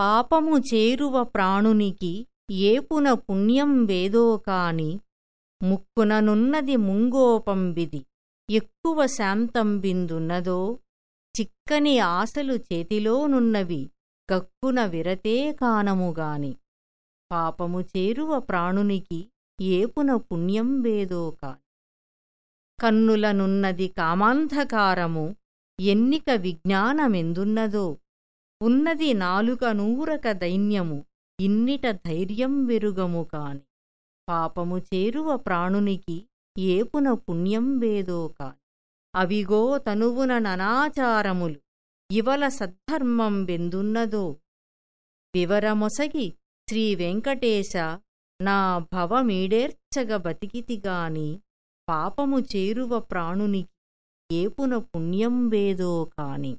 పాపము చేరువ ప్రాణునికి ఏపున పుణ్యం వేదో కాని ముక్కుననున్నది ముంగోపంబిది ఎక్కువ శాంతంబిందున్నదో చిక్కని ఆశలు చేతిలోనున్నవి గక్కున విరతే కానముగాని పాపము చేరువ ప్రాణునికి ఏపున పుణ్యం వేదో కాని. కన్నులనున్నది కామాంధకారము ఎన్నిక విజ్ఞానమెందున్నదో ఉన్నది నాలుక నూరక దైన్యము ఇన్నిట ధైర్యం వెరుగము కాని. పాపము చేరువ ప్రాణునికి ఏపున పుణ్యం వేదో కాని. అవిగో తనువున ననాచారములు ఇవల సద్ధర్మం వెందున్నదో వివరమొసగి శ్రీవెంకటేశ నా భవమీడేర్చగ బతికితిగాని పాపము చేరువ ప్రాణునికి ఏపున పుణ్యం వేదో కాని.